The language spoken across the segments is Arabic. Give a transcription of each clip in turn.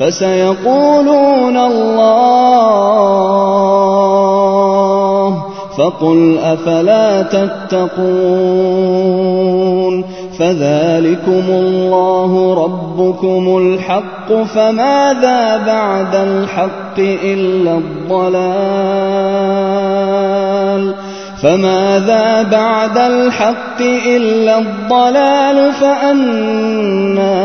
فسيقولون الله فقل أفلا تتقون فذلكم الله ربكم الحق فماذا بعد الحق إلا الضلال فماذا بعد الحق إلا الضلال فأنا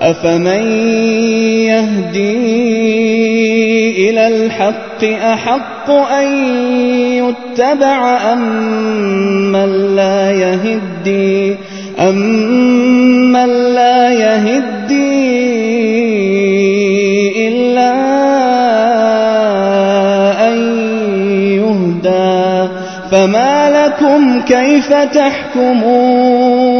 أفمن يهدي إلى الحق أحق أن يتبع أم من لا يهدي؟ أم من لا يهدي إلا أن يهدى؟ فما لكم كيف تحكمون؟